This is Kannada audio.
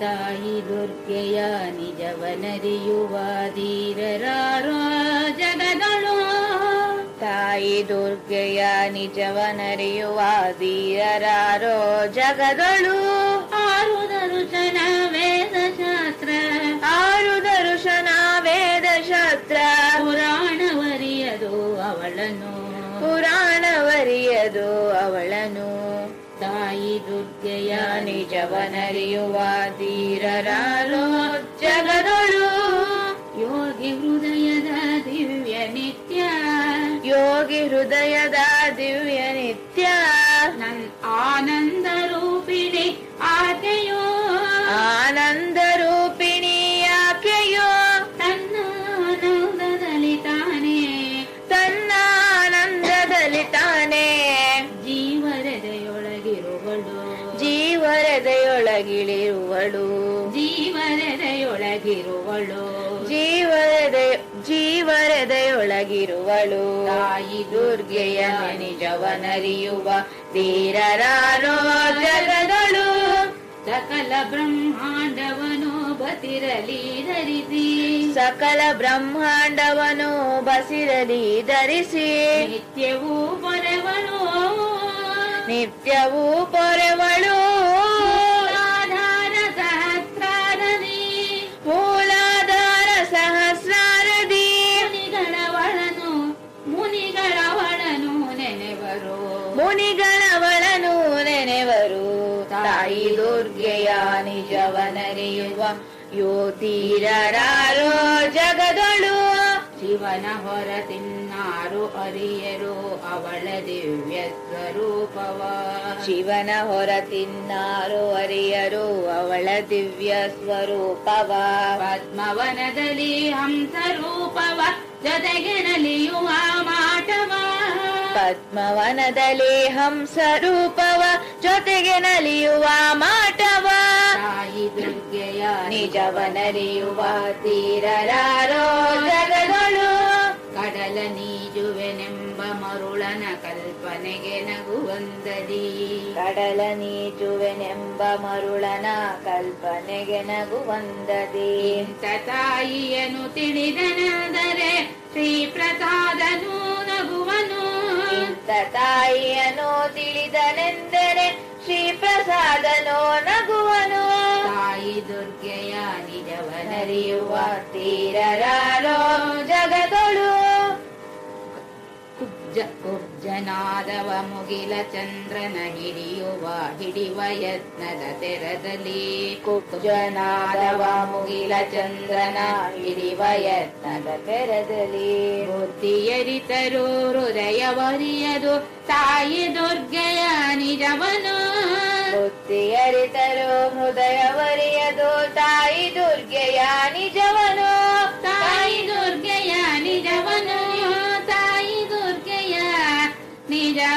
ತಾಯಿ ದುರ್ಗೆಯ ನಿಜವನರಿಯುವ ಧೀರರಾರೋ ಜಗದಳು ತಾಯಿ ದುರ್ಗೆಯ ನಿಜವನರಿಯುವ ಧೀರರಾರೋ ಜಗದಳು ಆರು ದರುಶನ ವೇದ ಶಾಸ್ತ್ರ. ಆರು ದರುಶನ ವೇದ ಶಾಸ್ತ್ರ. ಪುರಾಣವರಿಯದು ಅವಳನು ಪುರಾಣವರಿಯದು ಅವಳನು यि दुर्दया योगि युवा दिव्य नित्या योगि हृदयदा दिव्य नित्या नन् आनन्दरूपिणि। ಜೀವರದೆಯೊಳಗಿಳಿರುವಳು ಜೀವರದೆಯೊಳಗಿರುವಳು ಜೀವರದ ಜೀವರದೆಯೊಳಗಿರುವಳು ತಾಯಿ ದುರ್ಗೆಯ ನಿಜವನರಿಯುವ ಧೀರರಾರೋ ಜಗದಳು. ಸಕಲ ಬ್ರಹ್ಮಾಂಡವನು ಬಸಿರಲಿ ಧರಿಸಿ. ಸಕಲ ಬ್ರಹ್ಮಾಂಡವನು ಬಸಿರಲಿ ಧರಿಸಿ. ನಿತ್ಯವೂ ಪೊರೆವಳು. ನಿತ್ಯವೂ ಪೊರೆವಳು. ನೆನೆವರು. ಮುನಿಗಳವಳನು ನೆನೆವರು. ತಾಯಿ ದುರ್ಗೆಯ ನಿಜವನರಿಯುವ ಯೋತೀರರಾರೋ ಜಗದಳು. ಶಿವನ ಹೊರ ತಿನ್ನಾರು ಅರಿಯರು ಅವಳ ದಿವ್ಯ ಸ್ವರೂಪವ. ಶಿವನ ಹೊರ ತಿನ್ನಾರು ಅರಿಯರು ಅವಳ ದಿವ್ಯ ಸ್ವರೂಪವ. ಪದ್ಮವನದಲ್ಲಿ ಹಂಸ ರೂಪವ ಜೊತೆಗೆ ನಲಿಯುವ ಮಾಟವ ಪದ್ಮವನದಲ್ಲಿ ಹಂಸ ರೂಪವ ಜೊತೆಗೆ ನಲಿಯುವ ಮಾಟವ. ತಾಯಿ ದುರ್ಗೆಯ ನಿಜವನರಿಯುವ ತೀರರಾರೋ ಜಗಗಳು ಕಡಲ ನೀಜುವೆನೆಂಬ ಮರುಳನ ಕಲ್ಪನೆಗೆ ನಗುವಂದದಿ. ಕಡಲ ನೀಜುವೆನೆಂಬ ಮರುಳನ ಕಲ್ಪನೆಗೆ ನಗುವಂದದಿ. ಇಂಥ ತಾಯಿಯನು ತಿಳಿದನಾದರೆ ಶ್ರೀ ಪ್ರಸಾದನು ಇಂಥ ತಾಯಿಯನ್ನು ತಿಳಿದನೆಂದರೆ ಶ್ರೀ ಪ್ರಸಾದನೋ ನಗುವನು. ತಾಯಿ ದುರ್ಗೆಯ ನಿಜವನರಿಯುವ ನರಿಯುವ ತೀರರಾರೋ ಜಗದಳು ಕುಬ್ಜ ಕುಬ್ಜನಾದವ ಮುಗಿಲ ಚಂದ್ರನ ಹಿಡಿಯುವ ಹಿಡಿವ ಯತ್ನದ ತೆರದಲ್ಲಿ ಕುಬ್ಜನಾದವ ಮುಗಿಲ ಚಂದ್ರನ ಹಿಡಿವ ಯತ್ನದ ತೆರದಲ್ಲಿ ಬುದ್ಧಿಯರಿತರು ಹೃದಯವರಿಯದು ತಾಯಿ ದುರ್ಗೆಯ ನಿಜವನು ಬುದ್ಧಿಯರಿತರು ಹೃದಯವರಿಯದು ತಾಯಿ ದುರ್ಗೆಯ ನಿಜವನು गिरिजा